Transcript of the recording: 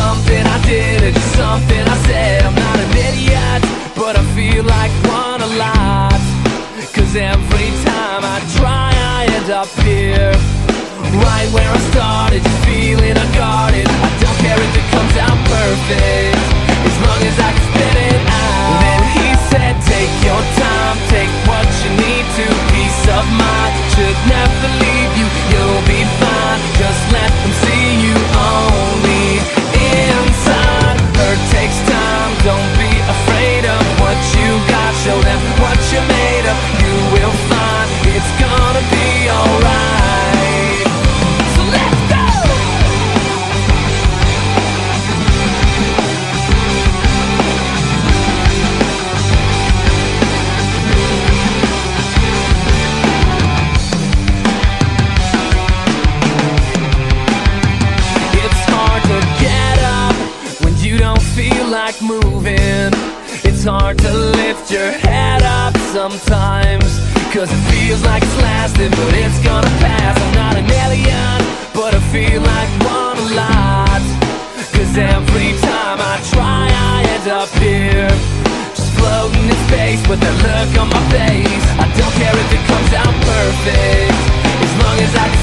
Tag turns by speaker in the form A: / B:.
A: something I did or just something I said. I'm not an idiot, but I feel like one a lot Cause every time I try I end up here. Right where I started, just feeling unguarded I feel like moving. It's hard to lift your head up sometimes. Cause it feels like it's lasting, but it's gonna pass. I'm not an alien, but I feel like one a lot. Cause every time I try, I end up here. Just floating in space with that look on my face. I don't care if it comes out perfect, as long as I